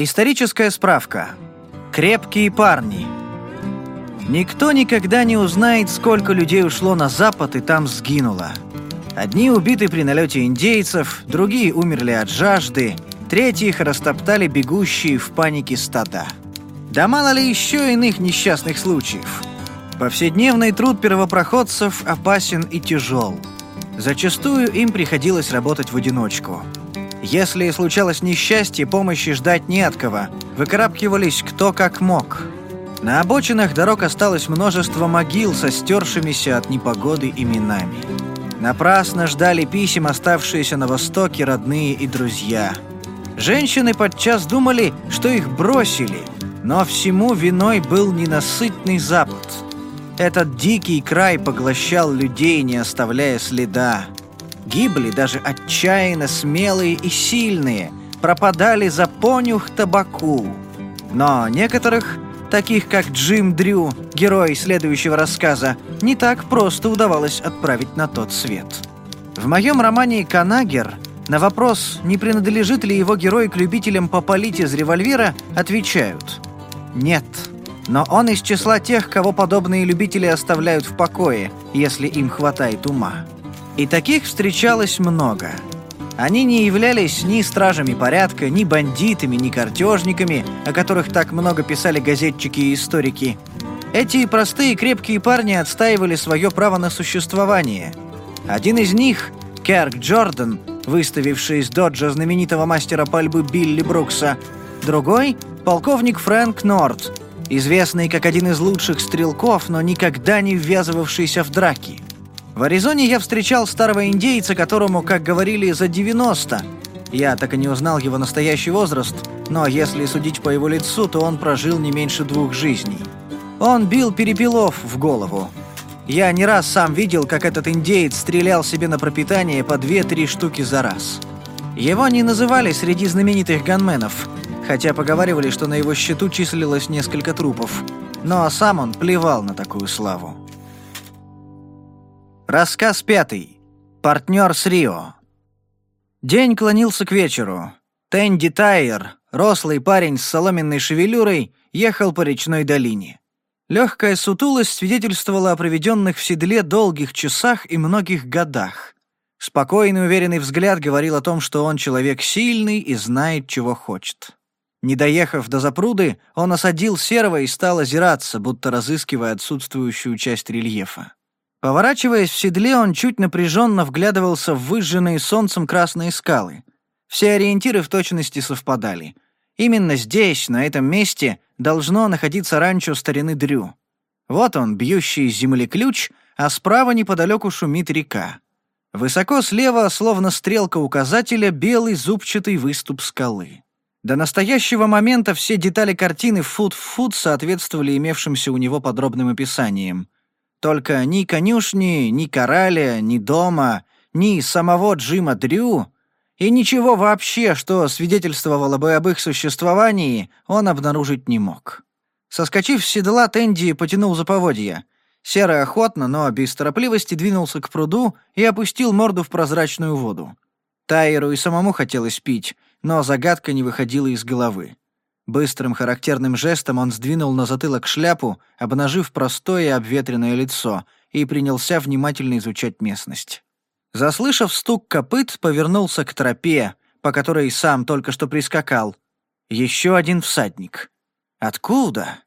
Историческая справка. Крепкие парни. Никто никогда не узнает, сколько людей ушло на запад и там сгинуло. Одни убиты при налете индейцев, другие умерли от жажды, третьих растоптали бегущие в панике стада. Да мало ли еще иных несчастных случаев. Повседневный труд первопроходцев опасен и тяжел. Зачастую им приходилось работать в одиночку – если и случалось несчастье, помощи ждать не от кого. Выкарабкивались кто как мог. На обочинах дорог осталось множество могил со стершимися от непогоды именами. Напрасно ждали писем оставшиеся на Востоке родные и друзья. Женщины подчас думали, что их бросили, но всему виной был ненасытный Запад. Этот дикий край поглощал людей, не оставляя следа. Гибли даже отчаянно смелые и сильные, пропадали за понюх табаку. Но некоторых, таких как Джим Дрю, герой следующего рассказа, не так просто удавалось отправить на тот свет. В моем романе «Канагер» на вопрос, не принадлежит ли его герой к любителям попалить из револьвера, отвечают «нет». Но он из числа тех, кого подобные любители оставляют в покое, если им хватает ума. И таких встречалось много. Они не являлись ни стражами порядка, ни бандитами, ни картежниками, о которых так много писали газетчики и историки. Эти простые крепкие парни отстаивали свое право на существование. Один из них, Керк Джордан, выставивший из доджа знаменитого мастера пальбы Билли Брукса, другой — полковник Фрэнк Норт, известный как один из лучших стрелков, но никогда не ввязывавшийся в драки — в Аризоне я встречал старого индейца, которому, как говорили, за 90. Я так и не узнал его настоящий возраст, но если судить по его лицу, то он прожил не меньше двух жизней. Он бил перепелов в голову. Я не раз сам видел, как этот индеец стрелял себе на пропитание по 2-3 штуки за раз. Его не называли среди знаменитых ганменов, хотя поговаривали, что на его счету числилось несколько трупов. Но сам он плевал на такую славу. Рассказ пятый. Партнер с Рио. День клонился к вечеру. Тенди Тайер, рослый парень с соломенной шевелюрой, ехал по речной долине. Легкая сутулость свидетельствовала о проведенных в седле долгих часах и многих годах. Спокойный уверенный взгляд говорил о том, что он человек сильный и знает, чего хочет. Не доехав до запруды, он осадил серого и стал озираться, будто разыскивая отсутствующую часть рельефа. Поворачиваясь в седле, он чуть напряженно вглядывался в выжженные солнцем красные скалы. Все ориентиры в точности совпадали. Именно здесь, на этом месте, должно находиться ранчо старины Дрю. Вот он, бьющий из земли ключ, а справа неподалеку шумит река. Высоко слева, словно стрелка указателя, белый зубчатый выступ скалы. До настоящего момента все детали картины фут в фут соответствовали имевшимся у него подробным описаниям — только ни конюшни, ни кораля, ни дома, ни самого Джима Дрю и ничего вообще, что свидетельствовало бы об их существовании, он обнаружить не мог. Соскочив с седла, Тенди потянул за поводья. Серый охотно, но без торопливости двинулся к пруду и опустил морду в прозрачную воду. Тайеру и самому хотелось пить, но загадка не выходила из головы. Быстрым характерным жестом он сдвинул на затылок шляпу, обнажив простое обветренное лицо, и принялся внимательно изучать местность. Заслышав стук копыт, повернулся к тропе, по которой сам только что прискакал. Еще один всадник. Откуда?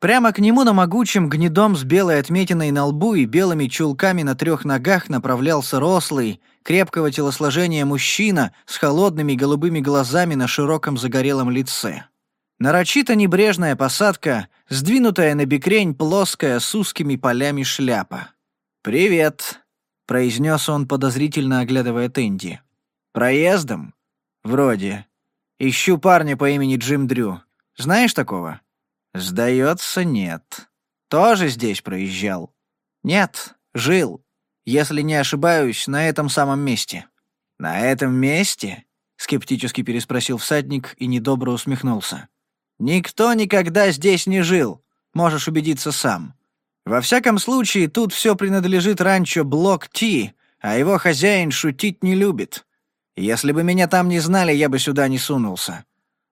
Прямо к нему на могучем гнедом с белой отметиной на лбу и белыми чулками на трех ногах направлялся рослый, крепкого телосложения мужчина с холодными голубыми глазами на широком загорелом лице. Нарочито небрежная посадка, сдвинутая на бекрень плоская с узкими полями шляпа. «Привет», — произнес он, подозрительно оглядывая Тенди. «Проездом?» «Вроде. Ищу парня по имени Джим Дрю. Знаешь такого?» «Сдается, нет. Тоже здесь проезжал?» «Нет, жил. Если не ошибаюсь, на этом самом месте». «На этом месте?» — скептически переспросил всадник и недобро усмехнулся. Никто никогда здесь не жил, можешь убедиться сам. Во всяком случае, тут все принадлежит ранчо Блок Ти, а его хозяин шутить не любит. Если бы меня там не знали, я бы сюда не сунулся».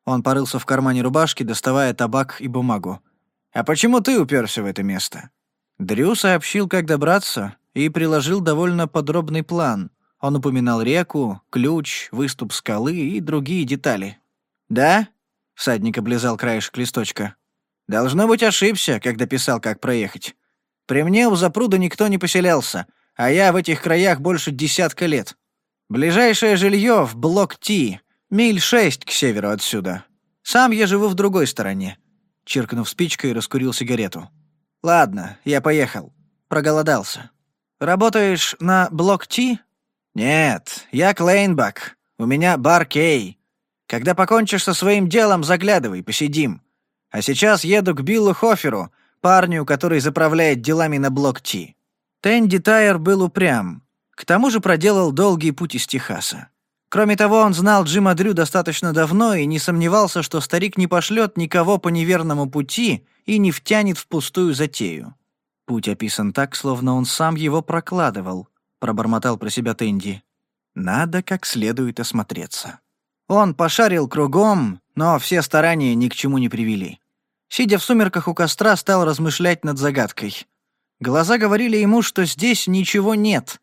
Он порылся в кармане рубашки, доставая табак и бумагу. «А почему ты уперся в это место?» Дрю сообщил, как добраться, и приложил довольно подробный план. Он упоминал реку, ключ, выступ скалы и другие детали. «Да?» Всадник облизал краешек листочка. «Должно быть, ошибся, когда писал, как проехать. При мне у запруда никто не поселялся, а я в этих краях больше десятка лет. Ближайшее жилье в блок Ти, миль шесть к северу отсюда. Сам я живу в другой стороне». Чиркнув спичкой, раскурил сигарету. «Ладно, я поехал. Проголодался. Работаешь на блок Ти?» «Нет, я Клейнбак. У меня бар Кей. Когда покончишь со своим делом, заглядывай, посидим. А сейчас еду к Биллу Хоферу, парню, который заправляет делами на блок Ти». Тенди Тайер был упрям. К тому же проделал долгий путь из Техаса. Кроме того, он знал Джима Дрю достаточно давно и не сомневался, что старик не пошлет никого по неверному пути и не втянет в пустую затею. «Путь описан так, словно он сам его прокладывал», — пробормотал про себя Тенди. «Надо как следует осмотреться». Он пошарил кругом, но все старания ни к чему не привели. Сидя в сумерках у костра, стал размышлять над загадкой. Глаза говорили ему, что здесь ничего нет.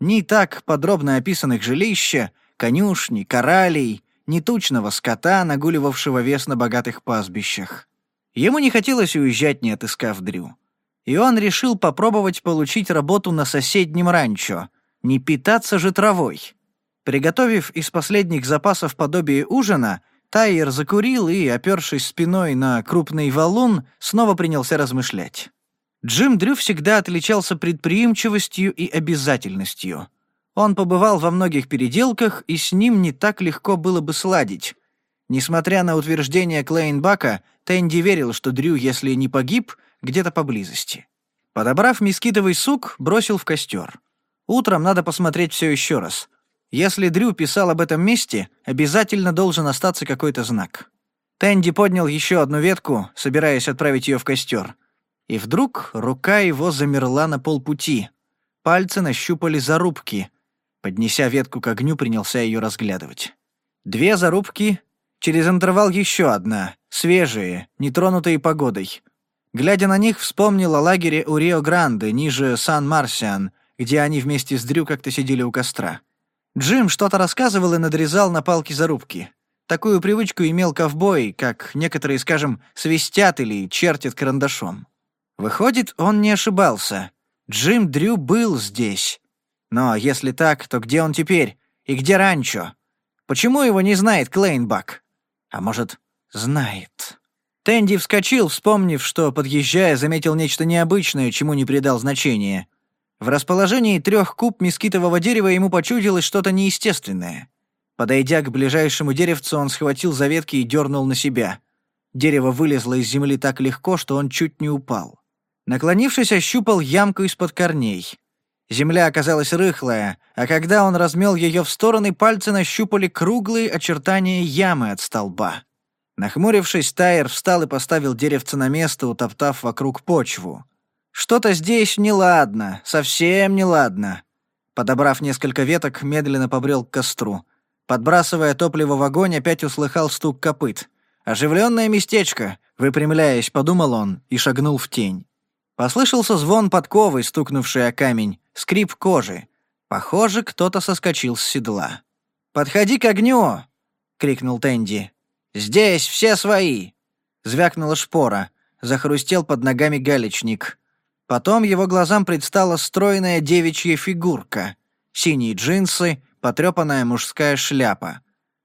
Ни так подробно описанных жилища, конюшни, коралей, ни тучного скота, нагуливавшего вес на богатых пастбищах. Ему не хотелось уезжать, не отыскав Дрю. И он решил попробовать получить работу на соседнем ранчо. Не питаться же травой. Приготовив из последних запасов подобие ужина, Тайер закурил и, опершись спиной на крупный валун, снова принялся размышлять. Джим Дрю всегда отличался предприимчивостью и обязательностью. Он побывал во многих переделках, и с ним не так легко было бы сладить. Несмотря на утверждение Клейнбака, Тэнди верил, что Дрю, если не погиб, где-то поблизости. Подобрав мескитовый сук, бросил в костер. Утром надо посмотреть все еще раз — если Дрю писал об этом месте, обязательно должен остаться какой-то знак. Тэнди поднял еще одну ветку, собираясь отправить ее в костер. И вдруг рука его замерла на полпути. Пальцы нащупали зарубки. Поднеся ветку к огню, принялся ее разглядывать. Две зарубки, через интервал еще одна, свежие, нетронутые погодой. Глядя на них, вспомнил о лагере у Рио-Гранде, ниже Сан-Марсиан, где они вместе с Дрю как-то сидели у костра. Джим что-то рассказывал и надрезал на палке зарубки. Такую привычку имел ковбой, как некоторые, скажем, свистят или чертят карандашом. Выходит, он не ошибался. Джим Дрю был здесь. Но если так, то где он теперь? И где Ранчо? Почему его не знает Клейнбак? А может, знает? Тэнди вскочил, вспомнив, что, подъезжая, заметил нечто необычное, чему не придал значения. В расположении трех куб мескитового дерева ему почудилось что-то неестественное. Подойдя к ближайшему деревцу, он схватил за ветки и дернул на себя. Дерево вылезло из земли так легко, что он чуть не упал. Наклонившись, ощупал ямку из-под корней. Земля оказалась рыхлая, а когда он размел ее в стороны, пальцы нащупали круглые очертания ямы от столба. Нахмурившись, Тайер встал и поставил деревце на место, утоптав вокруг почву. Что-то здесь неладно, совсем неладно. Подобрав несколько веток, медленно побрел к костру. Подбрасывая топливо в огонь, опять услыхал стук копыт. «Оживленное местечко!» — выпрямляясь, подумал он и шагнул в тень. Послышался звон подковы, стукнувший о камень, скрип кожи. Похоже, кто-то соскочил с седла. «Подходи к огню!» — крикнул Тенди. «Здесь все свои!» — звякнула шпора. Захрустел под ногами галечник. Потом его глазам предстала стройная девичья фигурка, синие джинсы, потрепанная мужская шляпа.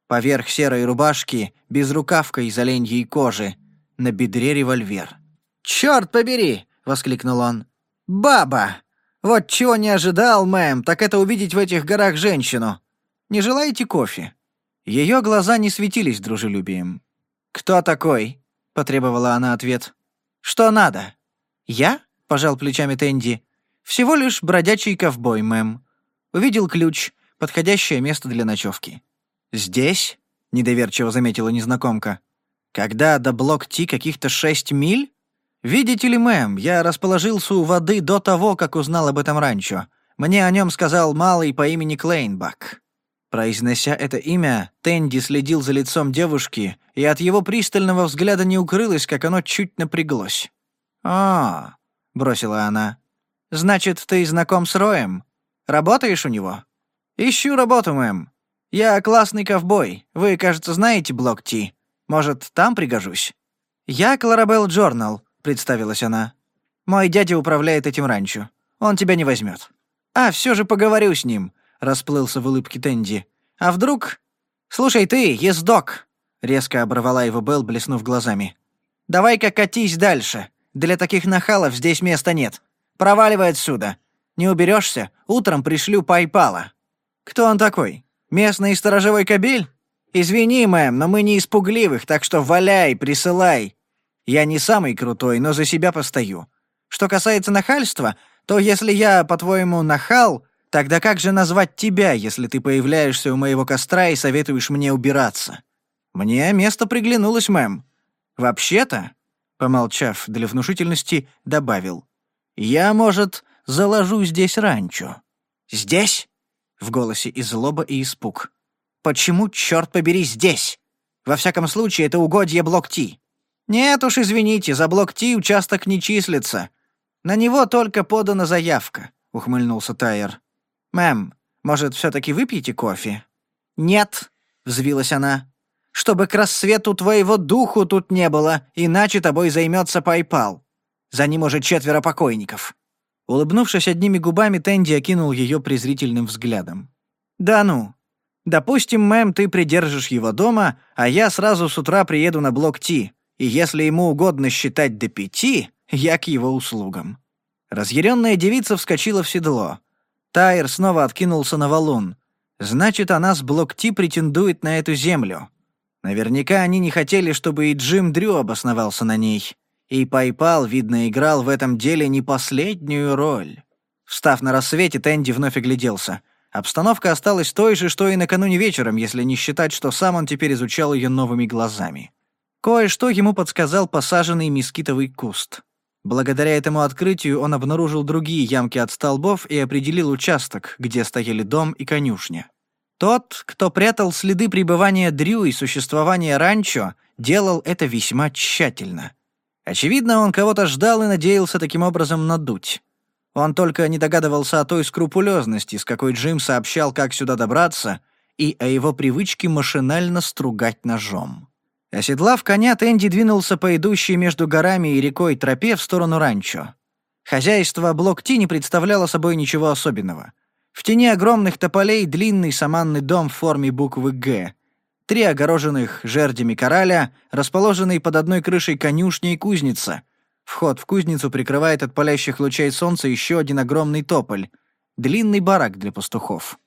Поверх серой рубашки, безрукавка из оленьей кожи, на бедре револьвер. «Чёрт побери!» — воскликнул он. «Баба! Вот чего не ожидал, мэм, так это увидеть в этих горах женщину. Не желаете кофе?» Ее глаза не светились дружелюбием. «Кто такой?» — потребовала она ответ. «Что надо?» «Я?» — пожал плечами Тенди. «Всего лишь бродячий ковбой, мэм. Увидел ключ, подходящее место для ночевки». «Здесь?» — недоверчиво заметила незнакомка. «Когда до блок-ти каких-то шесть миль?» «Видите ли, мэм, я расположился у воды до того, как узнал об этом ранчо. Мне о нем сказал малый по имени Клейнбак». Произнося это имя, Тенди следил за лицом девушки, и от его пристального взгляда не укрылось, как оно чуть напряглось. «А, — бросила она. «Значит, ты знаком с Роем? Работаешь у него?» «Ищу работу, мэм. Я классный ковбой. Вы, кажется, знаете блок Ти. Может, там пригожусь?» «Я Кларабелл Джорнал», — представилась она. «Мой дядя управляет этим ранчо. Он тебя не возьмет». «А, все же поговорю с ним», — расплылся в улыбке Тенди. «А вдруг...» «Слушай ты, ездок!» — резко оборвала его Белл, блеснув глазами. «Давай-ка катись дальше. Для таких нахалов здесь места нет. Проваливай отсюда. Не уберешься, утром пришлю Пайпала». «Кто он такой? Местный сторожевой кабель? Извини, мэм, но мы не испугливых, так что валяй, присылай. Я не самый крутой, но за себя постою. Что касается нахальства, то если я, по-твоему, нахал, тогда как же назвать тебя, если ты появляешься у моего костра и советуешь мне убираться? Мне место приглянулось, мэм. Вообще-то, Помолчав для внушительности, добавил. «Я, может, заложу здесь ранчо». «Здесь?» — в голосе и злоба, и испуг. «Почему, черт побери, здесь? Во всяком случае, это угодье Блок-Ти». «Нет уж, извините, за Блок-Ти участок не числится. На него только подана заявка», — ухмыльнулся Тайер. «Мэм, может, все-таки выпьете кофе?» «Нет», — взвилась она чтобы к рассвету твоего духу тут не было, иначе тобой займется Пайпал. За ним уже четверо покойников». Улыбнувшись одними губами, Тенди окинул ее презрительным взглядом. «Да ну. Допустим, мэм, ты придержишь его дома, а я сразу с утра приеду на блок Ти, и если ему угодно считать до пяти, я к его услугам». Разъяренная девица вскочила в седло. Тайр снова откинулся на валун. «Значит, она с блок Ти претендует на эту землю». Наверняка они не хотели, чтобы и Джим Дрю обосновался на ней. И Пайпал, видно, играл в этом деле не последнюю роль. Встав на рассвете, Тэнди вновь огляделся. Обстановка осталась той же, что и накануне вечером, если не считать, что сам он теперь изучал ее новыми глазами. Кое-что ему подсказал посаженный мескитовый куст. Благодаря этому открытию он обнаружил другие ямки от столбов и определил участок, где стояли дом и конюшня. Тот, кто прятал следы пребывания Дрю и существования ранчо, делал это весьма тщательно. Очевидно, он кого-то ждал и надеялся таким образом надуть. Он только не догадывался о той скрупулезности, с какой Джим сообщал, как сюда добраться, и о его привычке машинально стругать ножом. Оседлав коня, Тэнди двинулся по идущей между горами и рекой тропе в сторону ранчо. Хозяйство Блок-Ти не представляло собой ничего особенного. В тени огромных тополей длинный саманный дом в форме буквы «Г». Три огороженных жердями кораля, расположенные под одной крышей конюшни и кузница. Вход в кузницу прикрывает от палящих лучей солнца еще один огромный тополь. Длинный барак для пастухов.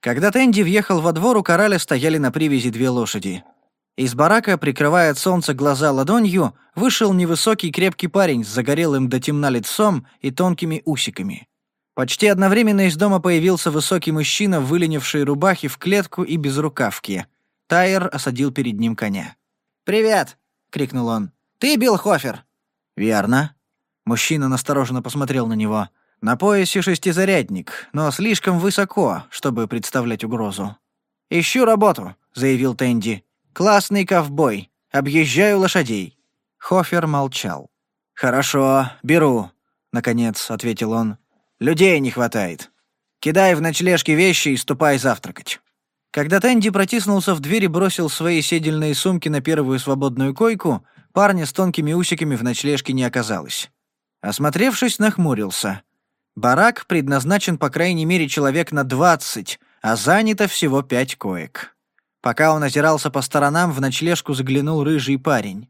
Когда Тенди въехал во двор, у кораля стояли на привязи две лошади. Из барака, прикрывая от солнца глаза ладонью, вышел невысокий крепкий парень с загорелым до темна лицом и тонкими усиками. Почти одновременно из дома появился высокий мужчина в выленившей рубахе в клетку и без рукавки. Тайер осадил перед ним коня. «Привет!» — крикнул он. «Ты Билл Хофер?» «Верно». Мужчина настороженно посмотрел на него. На поясе шестизарядник, но слишком высоко, чтобы представлять угрозу. «Ищу работу», — заявил Тэнди. «Классный ковбой. Объезжаю лошадей». Хофер молчал. «Хорошо, беру», — наконец ответил он. Людей не хватает. Кидай в ночлежке вещи и ступай завтракать». Когда Тэнди протиснулся в дверь и бросил свои седельные сумки на первую свободную койку, парня с тонкими усиками в ночлежке не оказалось. Осмотревшись, нахмурился. Барак предназначен по крайней мере человек на 20, а занято всего пять коек. Пока он озирался по сторонам, в ночлежку заглянул рыжий парень.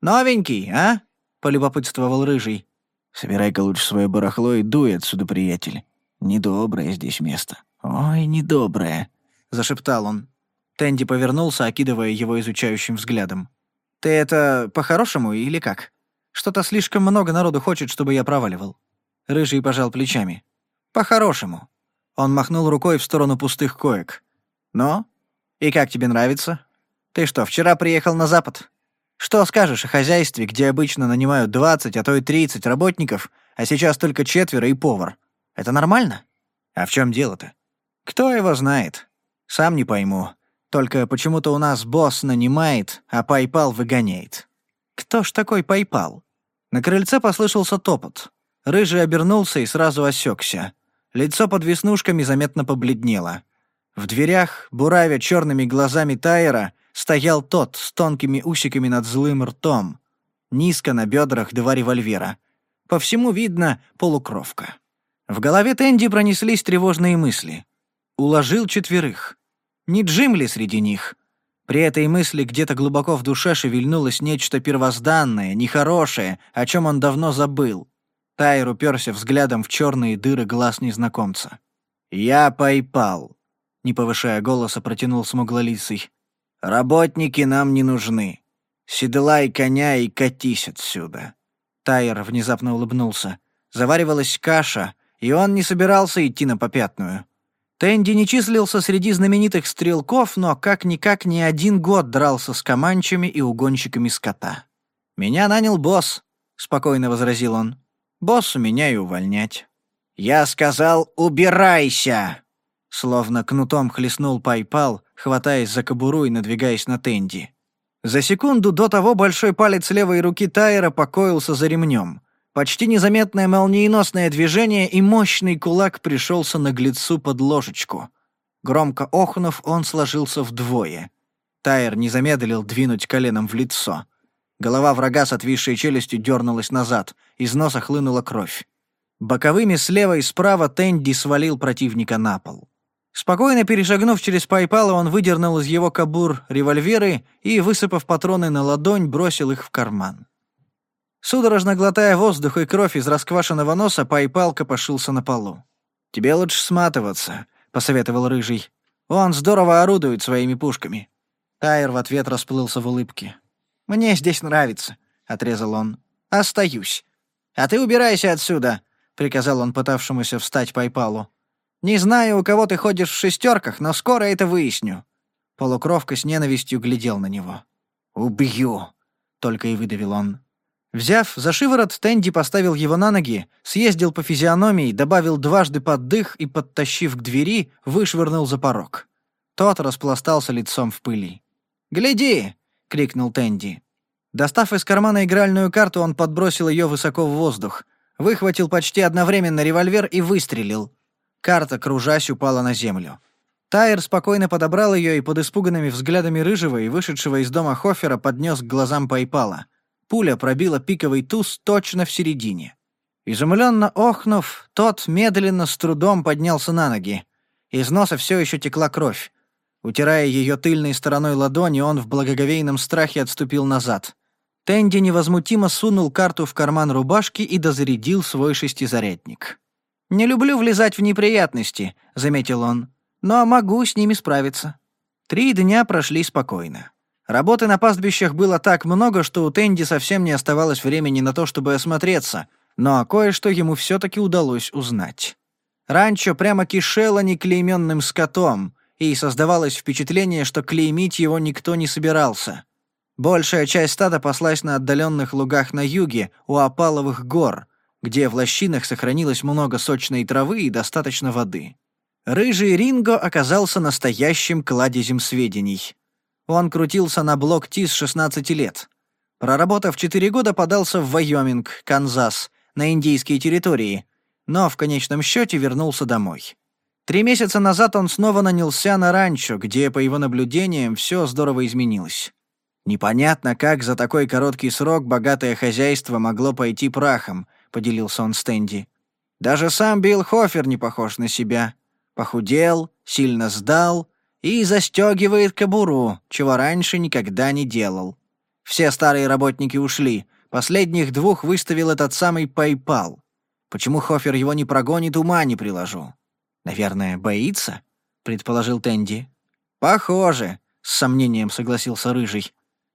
«Новенький, а?» — полюбопытствовал рыжий. Собирай-ка лучше свое барахло и дуй отсюда, приятель. Недоброе здесь место. Ой, недоброе», — зашептал он. Тэнди повернулся, окидывая его изучающим взглядом. «Ты это по-хорошему или как? Что-то слишком много народу хочет, чтобы я проваливал». Рыжий пожал плечами. «По-хорошему». Он махнул рукой в сторону пустых коек. Но И как тебе нравится? Ты что, вчера приехал на Запад?» Что скажешь о хозяйстве, где обычно нанимают 20, а то и 30 работников, а сейчас только четверо и повар? Это нормально? А в чем дело-то? Кто его знает? Сам не пойму. Только почему-то у нас босс нанимает, а Пайпал выгоняет. Кто ж такой Пайпал? На крыльце послышался топот. Рыжий обернулся и сразу осекся. Лицо под веснушками заметно побледнело. В дверях, буравя черными глазами Тайера, стоял тот с тонкими усиками над злым ртом, низко на бедрах два револьвера. По всему видно полукровка. В голове Тэнди пронеслись тревожные мысли. Уложил четверых. Не Джим ли среди них? При этой мысли где-то глубоко в душе шевельнулось нечто первозданное, нехорошее, о чем он давно забыл. Тайр уперся взглядом в черные дыры глаз незнакомца. «Я пойпал», — не повышая голоса, протянул смуглолицый. Работники нам не нужны. Седлай коня и катись отсюда». Тайер внезапно улыбнулся. Заваривалась каша, и он не собирался идти на попятную. Тенди не числился среди знаменитых стрелков, но как-никак не один год дрался с команчами и угонщиками скота. «Меня нанял босс», — спокойно возразил он. Босс у меня и увольнять». «Я сказал, убирайся!» Словно кнутом хлестнул Пайпал, хватаясь за кобуру и надвигаясь на Тенди. За секунду до того большой палец левой руки Тайера покоился за ремнем. Почти незаметное молниеносное движение, и мощный кулак пришелся наглецу под ложечку. Громко охнув, он сложился вдвое. Тайер не замедлил двинуть коленом в лицо. Голова врага с отвисшей челюстью дернулась назад, из носа хлынула кровь. Боковыми слева и справа Тенди свалил противника на пол. Спокойно перешагнув через Пайпала, он выдернул из его кабур револьверы и, высыпав патроны на ладонь, бросил их в карман. Судорожно глотая воздух и кровь из расквашенного носа, Пайпал копошился на полу. «Тебе лучше сматываться», — посоветовал Рыжий. «Он здорово орудует своими пушками». Тайр в ответ расплылся в улыбке. «Мне здесь нравится», — отрезал он. «Остаюсь». «А ты убирайся отсюда», — приказал он пытавшемуся встать Пайпалу. Не знаю, у кого ты ходишь в шестерках, но скоро это выясню». Полукровка с ненавистью глядел на него. «Убью!» — только и выдавил он. Взяв за шиворот, Тенди поставил его на ноги, съездил по физиономии, добавил дважды под дых и, подтащив к двери, вышвырнул за порог. Тот распластался лицом в пыли. «Гляди!» — крикнул Тенди. Достав из кармана игральную карту, он подбросил ее высоко в воздух, выхватил почти одновременно револьвер и выстрелил. Карта, кружась, упала на землю. Тайер спокойно подобрал ее и под испуганными взглядами Рыжего и вышедшего из дома Хофера поднес к глазам Пайпала. Пуля пробила пиковый туз точно в середине. Изумленно охнув, тот медленно с трудом поднялся на ноги. Из носа все еще текла кровь. Утирая ее тыльной стороной ладони, он в благоговейном страхе отступил назад. Тенди невозмутимо сунул карту в карман рубашки и дозарядил свой шестизарядник. «Не люблю влезать в неприятности», — заметил он, «но могу с ними справиться». Три дня прошли спокойно. Работы на пастбищах было так много, что у Тенди совсем не оставалось времени на то, чтобы осмотреться, но кое-что ему все-таки удалось узнать. Ранчо прямо кишело неклейменным скотом, и создавалось впечатление, что клеймить его никто не собирался. Большая часть стада паслась на отдаленных лугах на юге, у опаловых гор — где в лощинах сохранилось много сочной травы и достаточно воды. Рыжий Ринго оказался настоящим кладезем сведений. Он крутился на блок-ти с 16 лет. Проработав 4 года, подался в Вайоминг, Канзас, на индийские территории, но в конечном счете вернулся домой. Три месяца назад он снова нанялся на ранчо, где, по его наблюдениям, все здорово изменилось. Непонятно, как за такой короткий срок богатое хозяйство могло пойти прахом —— поделился он с Тенди. «Даже сам Билл Хофер не похож на себя. Похудел, сильно сдал и застегивает кобуру, чего раньше никогда не делал. Все старые работники ушли, последних двух выставил этот самый PayPal. Почему Хофер его не прогонит, ума не приложу». «Наверное, боится?» — предположил Тенди. «Похоже», — с сомнением согласился Рыжий.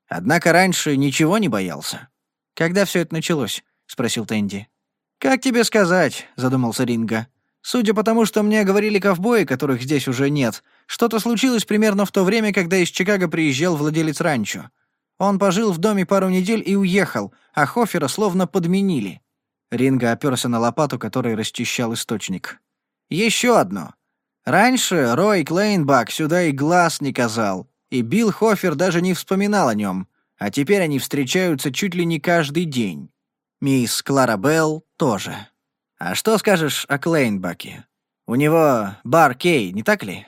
«Однако раньше ничего не боялся». «Когда все это началось?» — спросил Тэнди. «Как тебе сказать?» — задумался Ринга. «Судя по тому, что мне говорили ковбои, которых здесь уже нет, что-то случилось примерно в то время, когда из Чикаго приезжал владелец ранчо. Он пожил в доме пару недель и уехал, а Хофера словно подменили». Ринга оперся на лопату, которой расчищал источник. «Еще одно. Раньше Рой Клейнбак сюда и глаз не казал, и Билл Хофер даже не вспоминал о нем, а теперь они встречаются чуть ли не каждый день. Мисс Клара Белл тоже. А что скажешь о Клейнбаке? У него бар Кей, не так ли?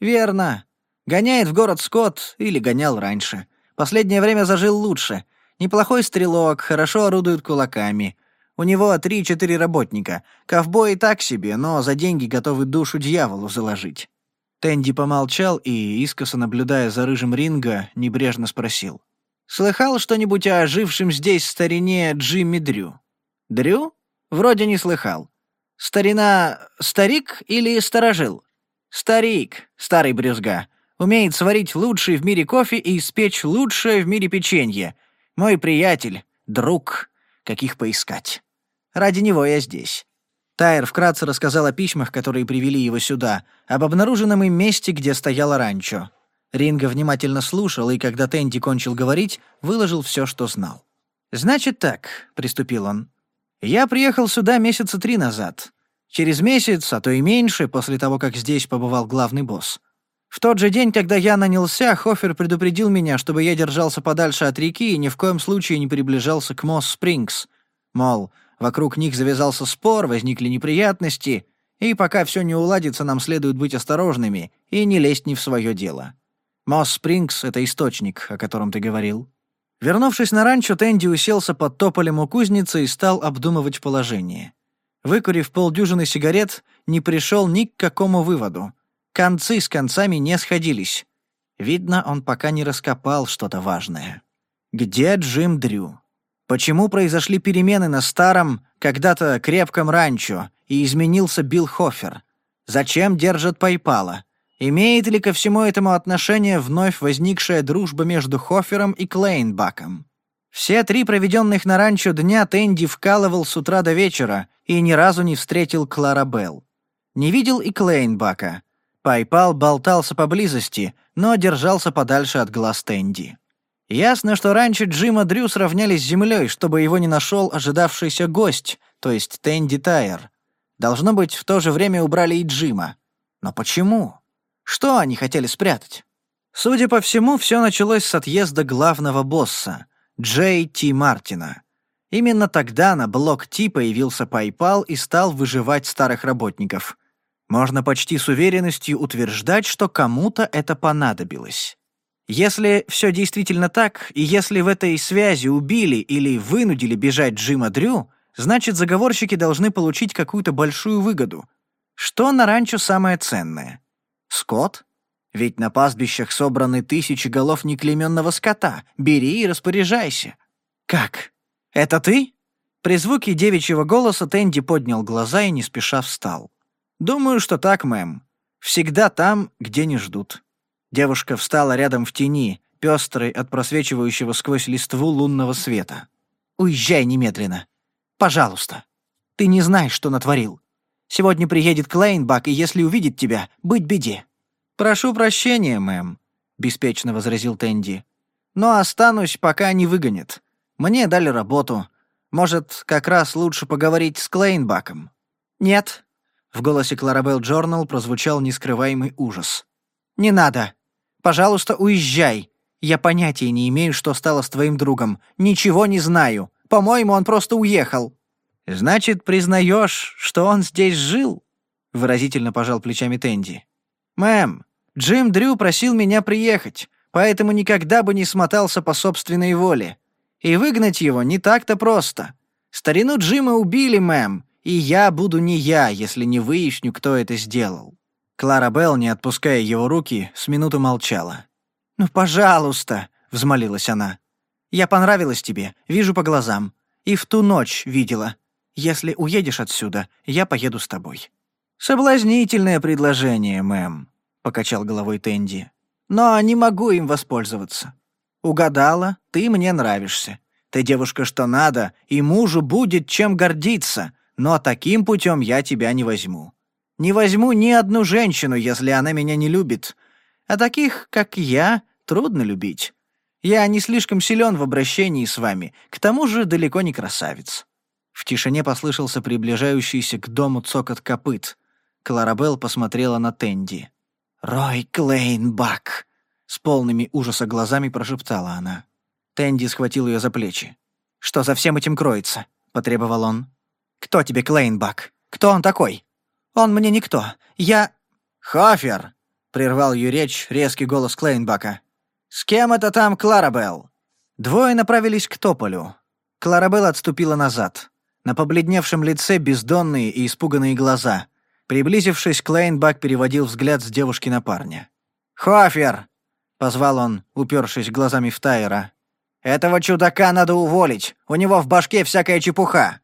Верно. Гоняет в город Скотт или гонял раньше. Последнее время зажил лучше. Неплохой стрелок, хорошо орудует кулаками. У него 3-4 работника. Ковбой так себе, но за деньги готовы душу дьяволу заложить. Тенди помолчал и, искоса наблюдая за рыжим ринга, небрежно спросил. Слыхал что-нибудь о ожившем здесь старине Джимми Дрю? Дрю? Вроде не слыхал. Старина — старик или сторожил? Старик, старый брюзга. Умеет сварить лучший в мире кофе и испечь лучшее в мире печенье. Мой приятель, друг. Каких поискать? Ради него я здесь. Тайер вкратце рассказал о письмах, которые привели его сюда, об обнаруженном им месте, где стояло ранчо. Ринга внимательно слушал и, когда Тенди кончил говорить, выложил все, что знал. «Значит так», — приступил он. «Я приехал сюда месяца три назад. Через месяц, а то и меньше, после того, как здесь побывал главный босс. В тот же день, когда я нанялся, Хофер предупредил меня, чтобы я держался подальше от реки и ни в коем случае не приближался к Мосс-Спрингс. Мол, вокруг них завязался спор, возникли неприятности, и пока все не уладится, нам следует быть осторожными и не лезть не в свое дело. Мосс Спрингс — это источник, о котором ты говорил. Вернувшись на ранчо, Тэнди уселся под тополем у кузницы и стал обдумывать положение. Выкурив полдюжины сигарет, не пришел ни к какому выводу. Концы с концами не сходились. Видно, он пока не раскопал что-то важное. Где Джим Дрю? Почему произошли перемены на старом, когда-то крепком ранчо, и изменился Билл Хофер? Зачем держат Пайпала? Имеет ли ко всему этому отношение вновь возникшая дружба между Хофером и Клейнбаком? Все три проведенных на ранчо дня Тенди вкалывал с утра до вечера и ни разу не встретил Кларабелл. Не видел и Клейнбака. Пайпал болтался поблизости, но держался подальше от глаз Тенди. Ясно, что раньше Джима Дрю сравнялись с землей, чтобы его не нашел ожидавшийся гость, то есть Тенди Тайер. Должно быть, в то же время убрали и Джима. Но почему? Что они хотели спрятать? Судя по всему, все началось с отъезда главного босса, Джей Ти Мартина. Именно тогда на блок Ти появился PayPal и стал выживать старых работников. Можно почти с уверенностью утверждать, что кому-то это понадобилось. Если все действительно так, и если в этой связи убили или вынудили бежать Джима Дрю, значит заговорщики должны получить какую-то большую выгоду. Что на ранчо самое ценное — Скот? Ведь на пастбищах собраны тысячи голов неклеменного скота. Бери и распоряжайся. Как? Это ты? При звуке девичьего голоса Тэнди поднял глаза и не спеша встал. «Думаю, что так, мэм. Всегда там, где не ждут». Девушка встала рядом в тени, пестрой от просвечивающего сквозь листву лунного света. «Уезжай немедленно. Пожалуйста. Ты не знаешь, что натворил. Сегодня приедет Клейнбак, и если увидит тебя, быть беде». «Прошу прощения, мэм», — беспечно возразил Тенди. «Но останусь, пока не выгонят. Мне дали работу. Может, как раз лучше поговорить с Клейнбаком?» «Нет». В голосе Кларабелл Джорнал прозвучал нескрываемый ужас. «Не надо. Пожалуйста, уезжай. Я понятия не имею, что стало с твоим другом. Ничего не знаю. По-моему, он просто уехал». «Значит, признаешь, что он здесь жил?» — выразительно пожал плечами Тенди. «Мэм, Джим Дрю просил меня приехать, поэтому никогда бы не смотался по собственной воле. И выгнать его не так-то просто. Старину Джима убили, мэм, и я буду не я, если не выясню, кто это сделал». Клара Белл, не отпуская его руки, с минуту молчала. «Ну, пожалуйста!» — взмолилась она. «Я понравилась тебе, вижу по глазам. И в ту ночь видела. Если уедешь отсюда, я поеду с тобой». «Соблазнительное предложение, мэм», — покачал головой Тенди. «Но не могу им воспользоваться. Угадала, ты мне нравишься. Ты девушка что надо, и мужу будет чем гордиться, но таким путем я тебя не возьму. Не возьму ни одну женщину, если она меня не любит. А таких, как я, трудно любить. Я не слишком силен в обращении с вами, к тому же далеко не красавец. В тишине послышался приближающийся к дому цокот копыт. Кларабелл посмотрела на Тенди. «Рой Клейнбак!» — с полными ужаса глазами прошептала она. Тенди схватил ее за плечи. «Что за всем этим кроется?» — потребовал он. «Кто тебе Клейнбак? Кто он такой?» «Он мне никто. Я...» «Хофер!» — прервал ее речь резкий голос Клейнбака. «С кем это там Кларабелл?» Двое направились к тополю. Кларабелл отступила назад. На побледневшем лице бездонные и испуганные глаза. Приблизившись, Клейнбак переводил взгляд с девушки на парня. «Хофер!» — позвал он, упершись глазами в Тайра. «Этого чудака надо уволить! У него в башке всякая чепуха!»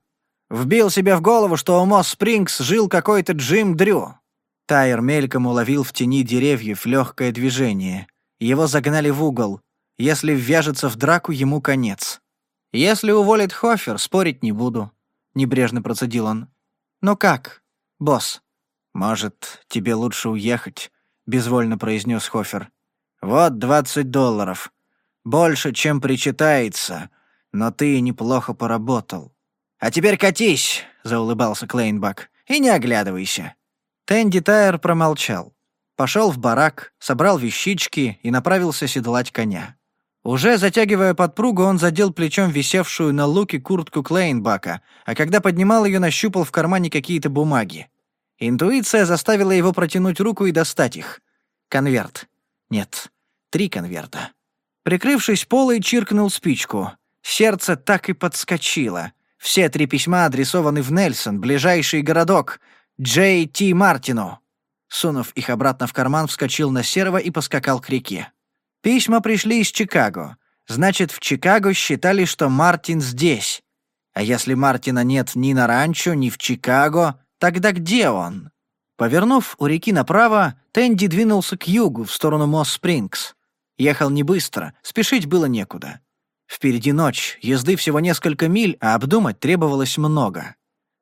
Вбил себе в голову, что у Мосс Спрингс жил какой-то Джим Дрю. Тайер мельком уловил в тени деревьев легкое движение. Его загнали в угол. Если ввяжется в драку, ему конец. Если уволит Хофер, спорить не буду. — небрежно процедил он. «Ну как, босс?» «Может, тебе лучше уехать», — безвольно произнес Хофер. «Вот двадцать долларов. Больше, чем причитается, но ты неплохо поработал». «А теперь катись», — заулыбался Клейнбак, — «и не оглядывайся». Тенди Тайер промолчал. Пошел в барак, собрал вещички и направился седлать коня. Уже затягивая подпругу, он задел плечом висевшую на луке куртку Клейнбака, а когда поднимал ее, нащупал в кармане какие-то бумаги. Интуиция заставила его протянуть руку и достать их. Конверт. Нет, три конверта. Прикрывшись полой, чиркнул спичку. Сердце так и подскочило. Все три письма адресованы в Нельсон, ближайший городок, Джей Ти Мартину. Сунув их обратно в карман, вскочил на серого и поскакал к реке. Письма пришли из Чикаго. Значит, в Чикаго считали, что Мартин здесь. А если Мартина нет ни на ранчо, ни в Чикаго, тогда где он? Повернув у реки направо, Тэнди двинулся к югу, в сторону Мосс-Спрингс. Ехал не быстро, спешить было некуда. Впереди ночь, езды всего несколько миль, а обдумать требовалось много.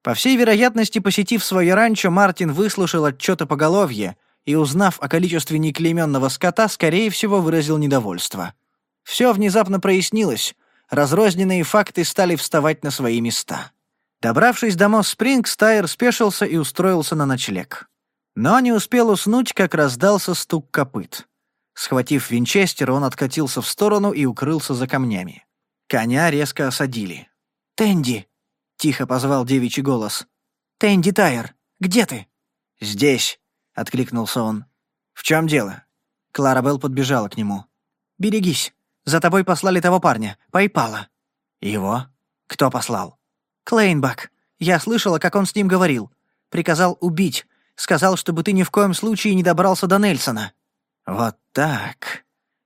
По всей вероятности, посетив свое ранчо, Мартин выслушал отчеты поголовья, и, узнав о количестве неклейменного скота, скорее всего, выразил недовольство. Все внезапно прояснилось, разрозненные факты стали вставать на свои места. Добравшись до Мосс Спрингс, спешился и устроился на ночлег. Но не успел уснуть, как раздался стук копыт. Схватив винчестер, он откатился в сторону и укрылся за камнями. Коня резко осадили. «Тенди!» — тихо позвал девичий голос. «Тенди Тайер, где ты?» «Здесь!» — откликнулся он. «В чем дело?» Клара Белл подбежала к нему. «Берегись. За тобой послали того парня, Пайпала». «Его? Кто послал?» «Клейнбак. Я слышала, как он с ним говорил. Приказал убить. Сказал, чтобы ты ни в коем случае не добрался до Нельсона». «Вот так».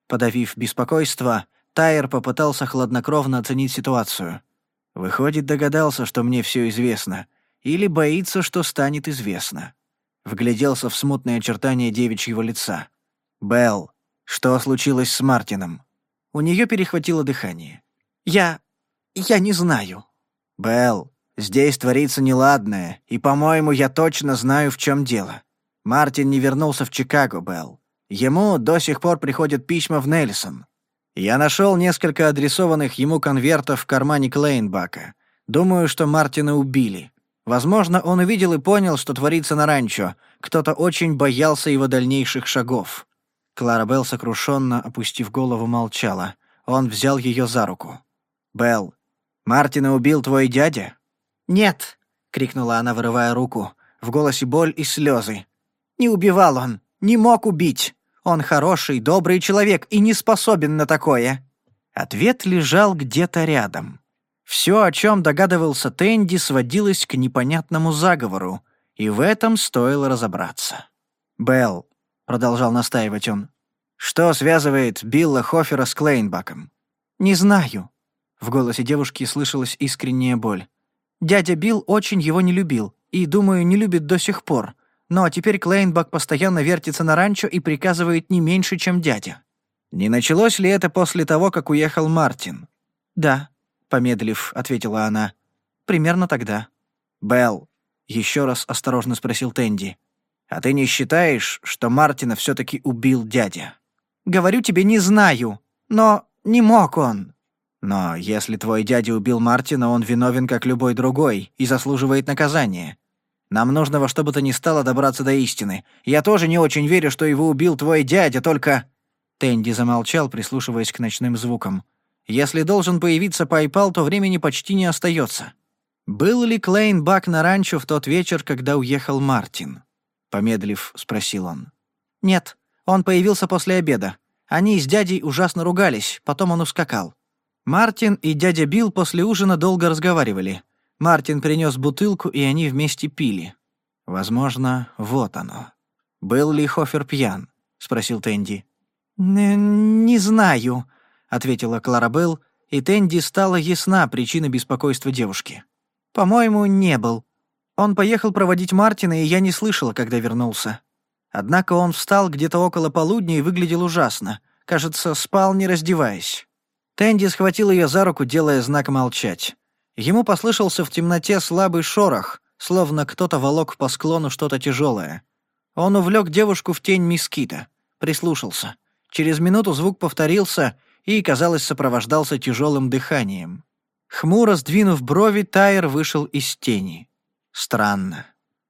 Подавив беспокойство, Тайер попытался хладнокровно оценить ситуацию. Выходит, догадался, что мне все известно. Или боится, что станет известно вгляделся в смутные очертания девичьего лица. «Белл, что случилось с Мартином?» У нее перехватило дыхание. «Я... я не знаю». «Белл, здесь творится неладное, и, по-моему, я точно знаю, в чем дело. Мартин не вернулся в Чикаго, Белл. Ему до сих пор приходят письма в Нельсон. Я нашел несколько адресованных ему конвертов в кармане Клейнбака. Думаю, что Мартина убили. Возможно, он увидел и понял, что творится на ранчо. Кто-то очень боялся его дальнейших шагов. Клара Белл, сокрушенно опустив голову, молчала. Он взял ее за руку. «Белл, Мартина убил твой дядя?» «Нет!» — крикнула она, вырывая руку. В голосе боль и слезы. «Не убивал он! Не мог убить! Он хороший, добрый человек и не способен на такое!» Ответ лежал где-то рядом. Все, о чем догадывался Тенди, сводилось к непонятному заговору, и в этом стоило разобраться. «Белл», — продолжал настаивать он, — «что связывает Билла Хофера с Клейнбаком?» «Не знаю». В голосе девушки слышалась искренняя боль. «Дядя Билл очень его не любил, и, думаю, не любит до сих пор. Но теперь Клейнбак постоянно вертится на ранчо и приказывает не меньше, чем дядя». «Не началось ли это после того, как уехал Мартин?» «Да», Помедлив, ответила она. «Примерно тогда». «Белл», — еще раз осторожно спросил Тенди. «А ты не считаешь, что Мартина все таки убил дядя?» «Говорю тебе, не знаю. Но не мог он». «Но если твой дядя убил Мартина, он виновен, как любой другой, и заслуживает наказания. Нам нужно во что бы то ни стало добраться до истины. Я тоже не очень верю, что его убил твой дядя, только...» Тенди замолчал, прислушиваясь к ночным звукам. Если должен появиться PayPal, то времени почти не остается. «Был ли Клейн Бак на ранчо в тот вечер, когда уехал Мартин?» Помедлив, спросил он. «Нет, он появился после обеда. Они с дядей ужасно ругались, потом он ускакал. Мартин и дядя Билл после ужина долго разговаривали. Мартин принес бутылку, и они вместе пили. Возможно, вот оно. «Был ли Хофер пьян?» — спросил Тэнди. «Не, не знаю», ответила Кларабелл, и Тенди стала ясна причина беспокойства девушки. «По-моему, не был. Он поехал проводить Мартина, и я не слышала, когда вернулся. Однако он встал где-то около полудня и выглядел ужасно. Кажется, спал, не раздеваясь». Тенди схватил ее за руку, делая знак молчать. Ему послышался в темноте слабый шорох, словно кто-то волок по склону что-то тяжелое. Он увлек девушку в тень мискита. Прислушался. Через минуту звук повторился, и, казалось, сопровождался тяжелым дыханием. Хмуро сдвинув брови, Тайер вышел из тени. Странно.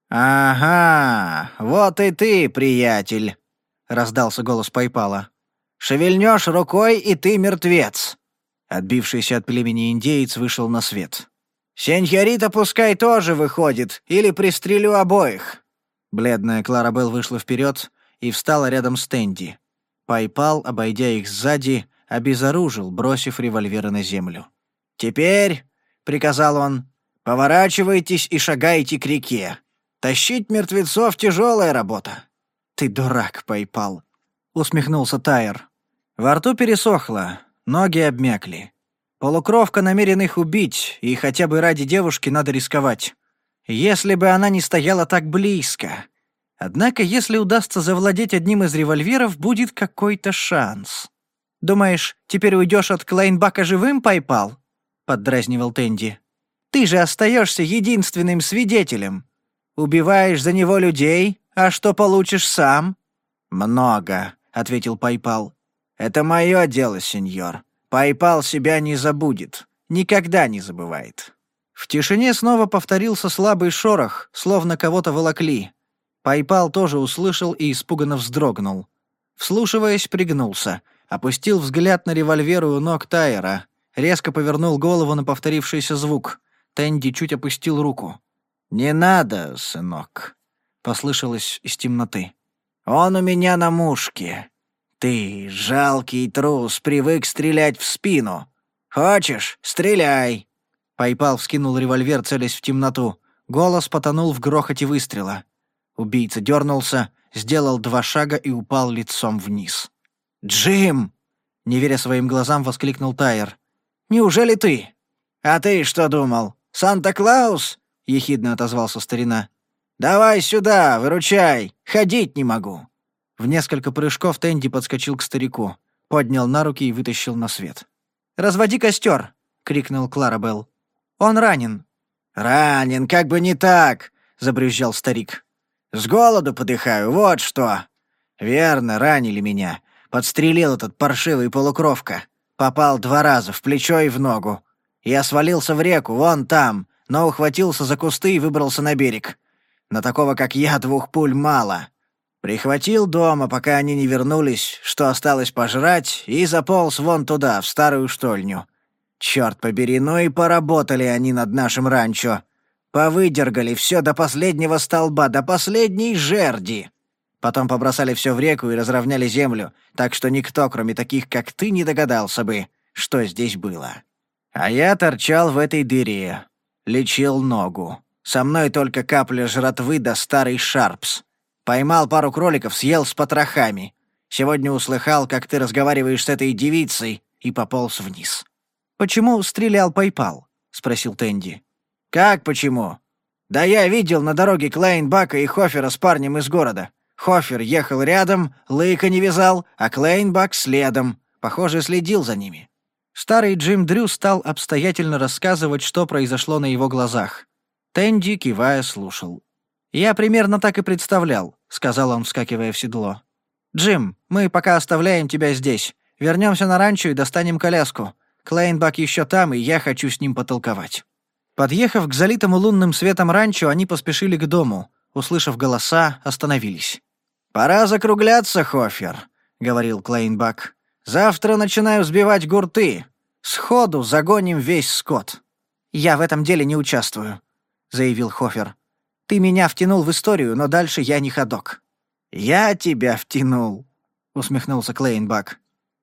«Ага, вот и ты, приятель!» — раздался голос Пайпала. «Шевельнешь рукой, и ты мертвец!» Отбившийся от племени индеец вышел на свет. «Сеньорита пускай тоже выходит, или пристрелю обоих!» Бледная Кларабелл вышла вперед и встала рядом с Тенди. Пайпал, обойдя их сзади, обезоружил, бросив револьверы на землю. «Теперь», — приказал он, — «поворачивайтесь и шагайте к реке. Тащить мертвецов — тяжелая работа». «Ты дурак, Пайпал», — усмехнулся Тайер. Во рту пересохло, ноги обмякли. Полукровка намерен их убить, и хотя бы ради девушки надо рисковать. Если бы она не стояла так близко. Однако, если удастся завладеть одним из револьверов, будет какой-то шанс. Думаешь, теперь уйдешь от Клейнбака живым, Пайпал?» — поддразнивал Тенди. «Ты же остаешься единственным свидетелем. Убиваешь за него людей, а что получишь сам?» «Много», — ответил Пайпал. «Это мое дело, сеньор. Пайпал себя не забудет. Никогда не забывает». В тишине снова повторился слабый шорох, словно кого-то волокли. Пайпал тоже услышал и испуганно вздрогнул. Вслушиваясь, пригнулся — Опустил взгляд на револьвер у ног Тайера. Резко повернул голову на повторившийся звук. Тенди чуть опустил руку. «Не надо, сынок», — послышалось из темноты. «Он у меня на мушке. Ты, жалкий трус, привык стрелять в спину. Хочешь, стреляй!» Пайпал вскинул револьвер, целясь в темноту. Голос потонул в грохоте выстрела. Убийца дернулся, сделал два шага и упал лицом вниз. «Джим!» — не веря своим глазам, воскликнул Тайер. «Неужели ты?» «А ты что думал? Санта-Клаус?» — ехидно отозвался старина. «Давай сюда, выручай! Ходить не могу!» В несколько прыжков Тенди подскочил к старику, поднял на руки и вытащил на свет. «Разводи костер!» — крикнул Кларабелл. «Он ранен!» «Ранен, как бы не так!» — забрюзжал старик. «С голоду подыхаю, вот что!» «Верно, ранили меня. Подстрелил этот паршивый полукровка. Попал два раза, в плечо и в ногу. Я свалился в реку, вон там, но ухватился за кусты и выбрался на берег. На такого, как я, двух пуль мало. Прихватил дома, пока они не вернулись, что осталось пожрать, и заполз вон туда, в старую штольню. Черт побери, ну и поработали они над нашим ранчо. Повыдергали все до последнего столба, до последней жерди. Потом побросали все в реку и разровняли землю, так что никто, кроме таких, как ты, не догадался бы, что здесь было. А я торчал в этой дыре. Лечил ногу. Со мной только капля жратвы да старый шарпс. Поймал пару кроликов, съел с потрохами. Сегодня услыхал, как ты разговариваешь с этой девицей, и пополз вниз. «Почему стрелял Пайпал?» — спросил Тенди. «Как почему? Да я видел на дороге Клейнбака и Хофера с парнем из города. Хофер ехал рядом, Лейка не вязал, а Клейнбак следом. Похоже, следил за ними. Старый Джим Дрю стал обстоятельно рассказывать, что произошло на его глазах. Тенди, кивая, слушал. «Я примерно так и представлял», — сказал он, вскакивая в седло. «Джим, мы пока оставляем тебя здесь. Вернемся на ранчо и достанем коляску. Клейнбак еще там, и я хочу с ним потолковать». Подъехав к залитому лунным светом ранчо, они поспешили к дому. Услышав голоса, остановились. «Пора закругляться, Хофер», — говорил Клейнбак. «Завтра начинаю сбивать гурты. Сходу загоним весь скот». «Я в этом деле не участвую», — заявил Хофер. «Ты меня втянул в историю, но дальше я не ходок». «Я тебя втянул», — усмехнулся Клейнбак.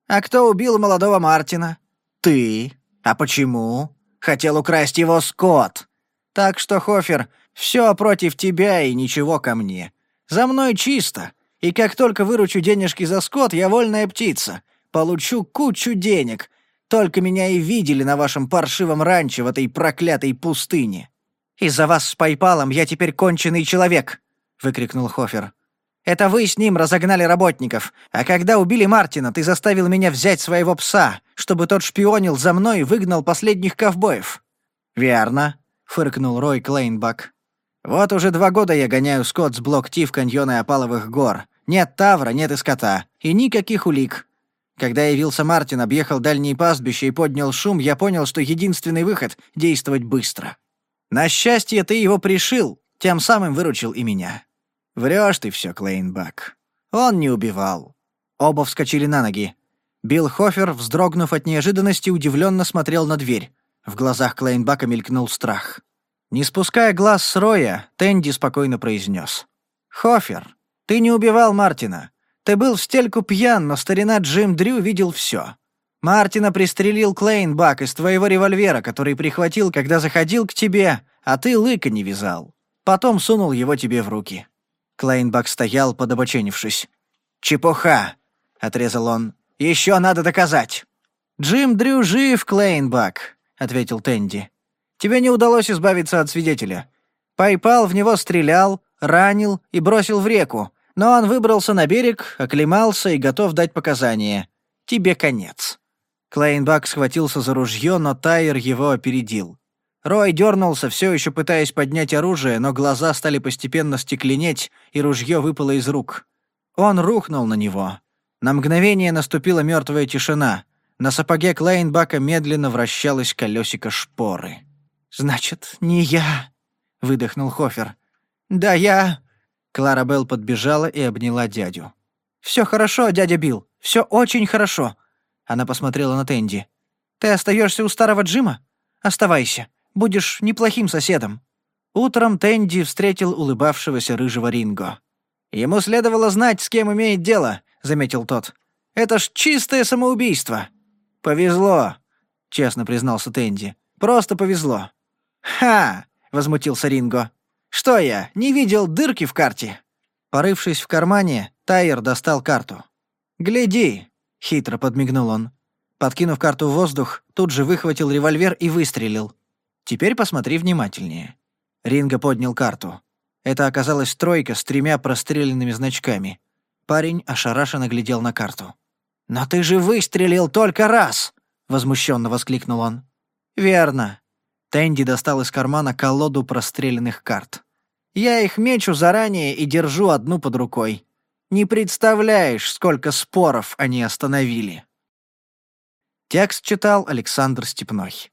«А кто убил молодого Мартина?» «Ты. А почему?» «Хотел украсть его скот. Так что, Хофер, все против тебя и ничего ко мне. За мной чисто. И как только выручу денежки за скот, я вольная птица. Получу кучу денег. Только меня и видели на вашем паршивом ранчо в этой проклятой пустыне. Из-за вас с Пайпалом я теперь конченый человек!» — выкрикнул Хофер. «Это вы с ним разогнали работников, а когда убили Мартина, ты заставил меня взять своего пса, чтобы тот шпионил за мной и выгнал последних ковбоев». «Верно», — фыркнул Рой Клейнбак. «Вот уже два года я гоняю скот с блок-ти в каньоны Опаловых гор. Нет тавра, нет и скота. И никаких улик. Когда явился Мартин, объехал дальние пастбища и поднял шум, я понял, что единственный выход — действовать быстро. На счастье, ты его пришил, тем самым выручил и меня. Врешь ты все, Клейнбак. Он не убивал. Оба вскочили на ноги. Билл Хофер, вздрогнув от неожиданности, удивленно смотрел на дверь. В глазах Клейнбака мелькнул страх. Не спуская глаз с Роя, Тенди спокойно произнес. «Хофер, ты не убивал Мартина. Ты был в стельку пьян, но старина Джим Дрю видел все. Мартина пристрелил Клейнбак из твоего револьвера, который прихватил, когда заходил к тебе, а ты лыка не вязал. Потом сунул его тебе в руки». Клейнбак стоял, подобоченившись. «Чепуха!» — отрезал он. «Еще надо доказать!» «Джим Дрю жив, Клейнбак!» — ответил Тенди. «Тебе не удалось избавиться от свидетеля. Пайпал в него стрелял, ранил и бросил в реку, но он выбрался на берег, оклемался и готов дать показания. «Тебе конец». Клейнбак схватился за ружье, но Тайер его опередил. Рой дернулся, все еще пытаясь поднять оружие, но глаза стали постепенно стекленеть, и ружье выпало из рук. Он рухнул на него. На мгновение наступила мертвая тишина. На сапоге Клейнбака медленно вращалось колесико шпоры. «Значит, не я», — выдохнул Хофер. «Да я...» Клара Белл подбежала и обняла дядю. «Все хорошо, дядя Билл, все очень хорошо!» Она посмотрела на Тенди. «Ты остаешься у старого Джима? Оставайся, будешь неплохим соседом». Утром Тенди встретил улыбавшегося рыжего Ринго. «Ему следовало знать, с кем имеет дело», — заметил тот. «Это ж чистое самоубийство!» «Повезло», — честно признался Тенди. «Просто повезло». «Ха!» — возмутился Ринго. Что я, не видел дырки в карте?» Порывшись в кармане, Тайер достал карту. «Гляди!» — хитро подмигнул он. Подкинув карту в воздух, тут же выхватил револьвер и выстрелил. «Теперь посмотри внимательнее». Ринго поднял карту. Это оказалась тройка с тремя простреленными значками. Парень ошарашенно глядел на карту. «Но ты же выстрелил только раз!» — возмущенно воскликнул он. «Верно». Тэнди достал из кармана колоду простреленных карт. Я их мечу заранее и держу одну под рукой. Не представляешь, сколько споров они остановили. Текст читал Александр Степной.